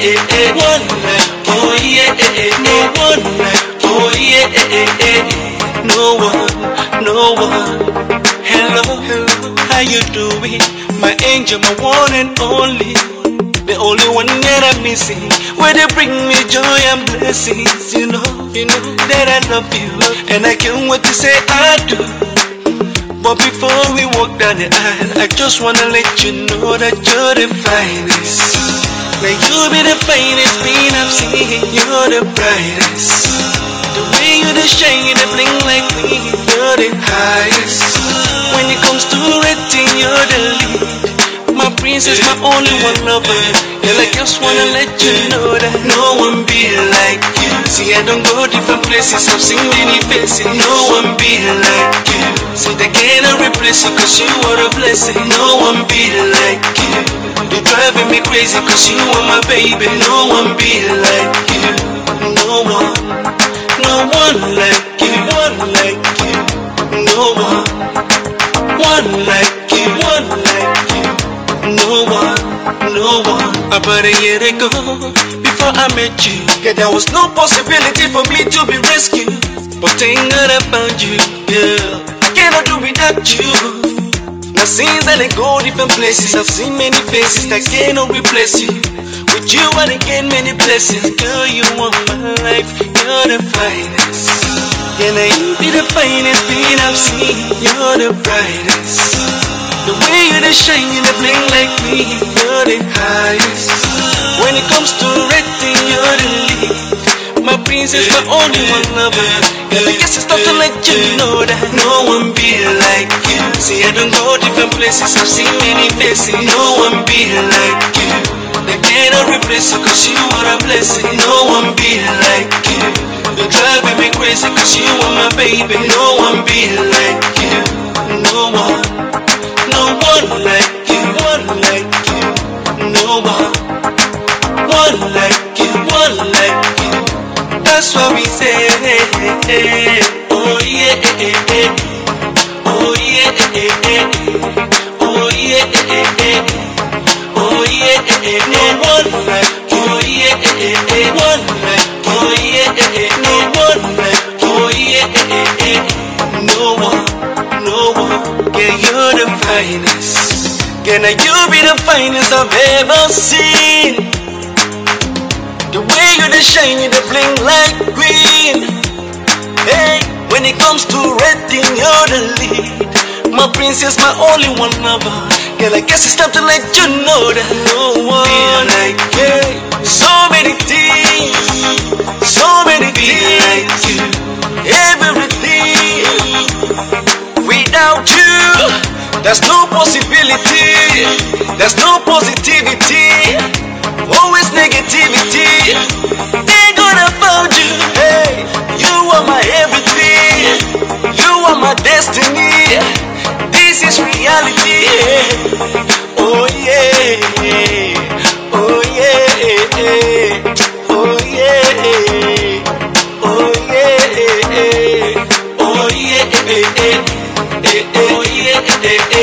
eh, eh. one. Oh yeah, yeah, no one, no one. Hello, hello, how you doing? My angel, my one and only. The only one that I'm missing. Where they bring me joy and blessings, you know, you know that I love you, and I can't wait to say I do. But before we walk down the aisle, I just wanna let you know that you're the finest. Now you be the finest being I've seen. You're the brightest. The way you the shine, the bling like me. You're the highest. When it comes to rating, you're the lead. My princess, my only one lover. Girl, I just wanna let you know that no one be like you. See, I don't go different places, I've seen many faces. No one be like you. See, they cannot replace you, cause you are a blessing. No one be like you. Driving me crazy, cause you are my baby. No one be like you. No one, no one like you. One like you. No one, one like you. One like you. No one, no one. About a year ago, before I met you, yeah, there was no possibility for me to be rescued. But thank God I found you, girl. I cannot do without you. Now since then I go different places, I've seen many faces that cannot replace you. With you I gain many blessings, girl. You are my life, you're the finest. Now you be the finest being I've seen. You're the brightest. The way you shine, you the bling like me. You're the highest. When it comes to rating, you're the lead. My princess, my only one lover. Girl, I guess it's time to let you know that no one be like you. See, I don't go places, I've seen many faces. No one be like you. They cannot replace you, cause you are a blessing. No one be like you. You're driving me crazy, cause you are my baby. No one be like you. No one. No one like you, one like you, no one, one like you, one like you. That's what we say. Oh yeah, finest. Now you be the finest I've ever seen. The way you the shine, you the bling like green. Hey, when it comes to rating, you're the lead. My princess, my only one lover. Girl, I guess it's time to let you know that no one like you. So many things, so many things like you. There's no possibility, there's no positivity, always negativity. Ain't gonna found you. Hey, you are my everything, you are my destiny. This is reality. Oh yeah, oh yeah, oh yeah, oh yeah, oh yeah.